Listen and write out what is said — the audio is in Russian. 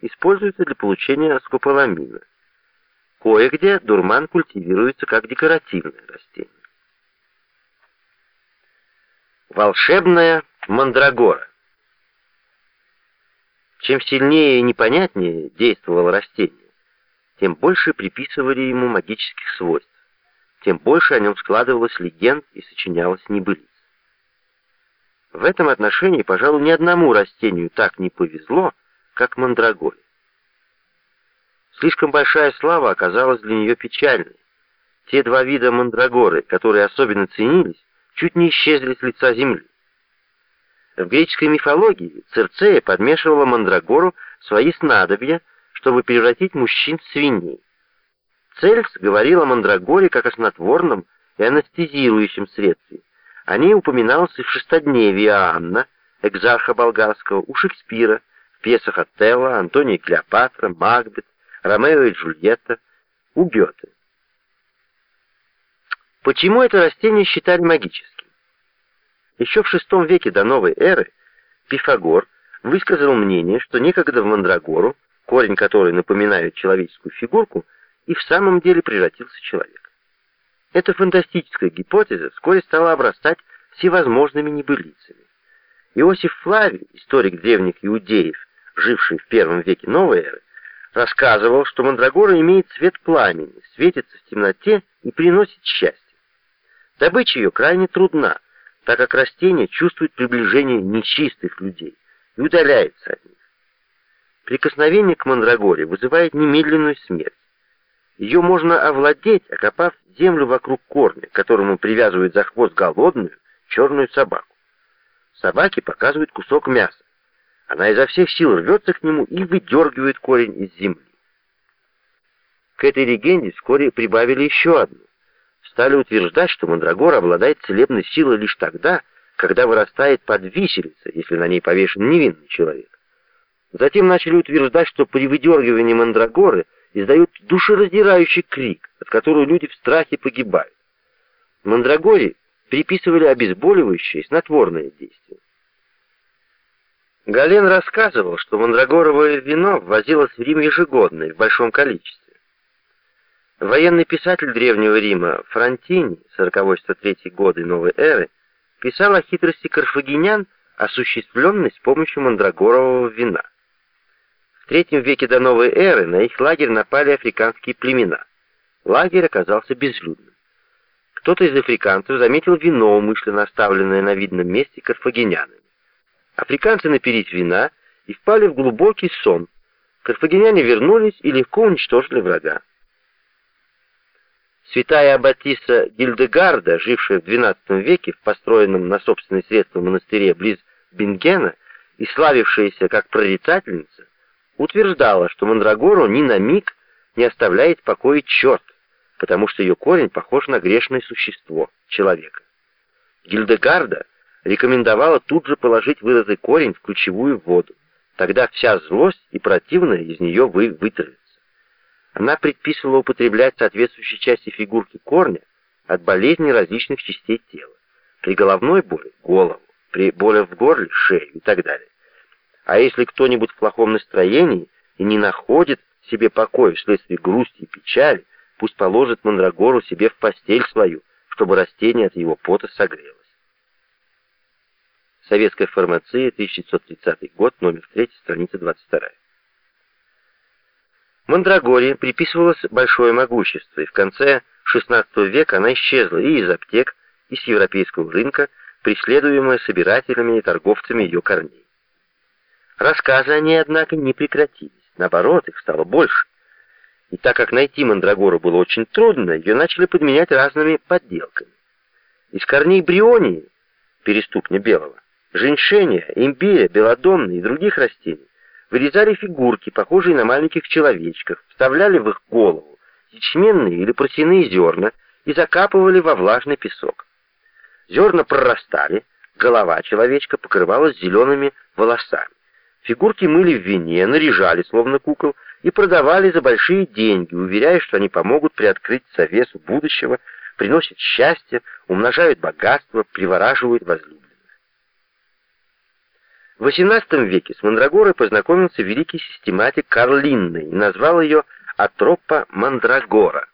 используется для получения скополамина. Кое-где дурман культивируется как декоративное растение. Волшебная мандрагора. Чем сильнее и непонятнее действовало растение, тем больше приписывали ему магических свойств, тем больше о нем складывалось легенд и сочинялось небылиц. В этом отношении, пожалуй, ни одному растению так не повезло, как мандрагоре. Слишком большая слава оказалась для нее печальной. Те два вида мандрагоры, которые особенно ценились, чуть не исчезли с лица земли. В греческой мифологии Церцея подмешивала мандрагору свои снадобья, чтобы превратить мужчин в свиней. Цельс говорил о мандрагоре как о снотворном и анестезирующем средстве. О ней упоминалось и в шестодневии Анна, экзарха болгарского, у Шекспира, пьесах Отелло, Антония Клеопатра, Макбет, Ромео и Джульетта, у Гёте. Почему это растение считали магическим? Еще в VI веке до новой эры Пифагор высказал мнение, что некогда в мандрагору, корень которой напоминает человеческую фигурку, и в самом деле превратился человек. Эта фантастическая гипотеза вскоре стала обрастать всевозможными небылицами. Иосиф Флавий, историк древних иудеев, живший в первом веке новой эры, рассказывал, что мандрагора имеет цвет пламени, светится в темноте и приносит счастье. Добыча ее крайне трудна, так как растение чувствует приближение нечистых людей и удаляется от них. Прикосновение к мандрагоре вызывает немедленную смерть. Ее можно овладеть, окопав землю вокруг корня, к которому привязывают за хвост голодную черную собаку. Собаке показывают кусок мяса. Она изо всех сил рвется к нему и выдергивает корень из земли. К этой легенде вскоре прибавили еще одну стали утверждать, что мандрагора обладает целебной силой лишь тогда, когда вырастает под виселицей, если на ней повешен невинный человек. Затем начали утверждать, что при выдергивании мандрагоры издают душераздирающий крик, от которого люди в страхе погибают. Мандрагоре приписывали обезболивающее и снотворное действие. Гален рассказывал, что мандрагоровое вино ввозилось в Рим ежегодно и в большом количестве. Военный писатель Древнего Рима Фронтини, 40-103 годы новой эры, писал о хитрости карфагенян, осуществленной с помощью мандрагорового вина. В третьем веке до новой эры на их лагерь напали африканские племена. Лагерь оказался безлюдным. Кто-то из африканцев заметил вино, умышленно оставленное на видном месте карфагенянами. Африканцы напились вина и впали в глубокий сон. Карфагеняне вернулись и легко уничтожили врага. Святая Аббатиса Гильдегарда, жившая в XII веке в построенном на собственные средства монастыре близ Бингена и славившаяся как прорицательница, утверждала, что Мандрагору ни на миг не оставляет покоя черт, потому что ее корень похож на грешное существо, человека. Гильдегарда рекомендовала тут же положить вырытый корень в ключевую воду, тогда вся злость и противное из нее вы вытравится. Она предписывала употреблять соответствующие части фигурки корня от болезней различных частей тела. При головной боли – голову, при боли в горле – шею и так далее. А если кто-нибудь в плохом настроении и не находит себе покоя вследствие грусти и печали, пусть положит мандрагору себе в постель свою, чтобы растение от его пота согрелось. Советская фармация, 1930 год, номер 3, страница 22. Мандрагоре приписывалось большое могущество, и в конце XVI века она исчезла и из аптек, и с европейского рынка, преследуемая собирателями и торговцами ее корней. Рассказы о ней, однако, не прекратились. Наоборот, их стало больше. И так как найти мандрагору было очень трудно, ее начали подменять разными подделками. Из корней брионии, переступня белого, женьшеня, имбиря, белодонны и других растений вырезали фигурки, похожие на маленьких человечков, вставляли в их голову ячменные или просяные зерна и закапывали во влажный песок. Зерна прорастали, голова человечка покрывалась зелеными волосами. Фигурки мыли в вине, наряжали, словно кукол, и продавали за большие деньги, уверяя, что они помогут приоткрыть завесу будущего, приносят счастье, умножают богатство, привораживают возлюбленных. В XVIII веке с мандрагорой познакомился великий систематик Карл Линней и назвал ее атропа мандрагора.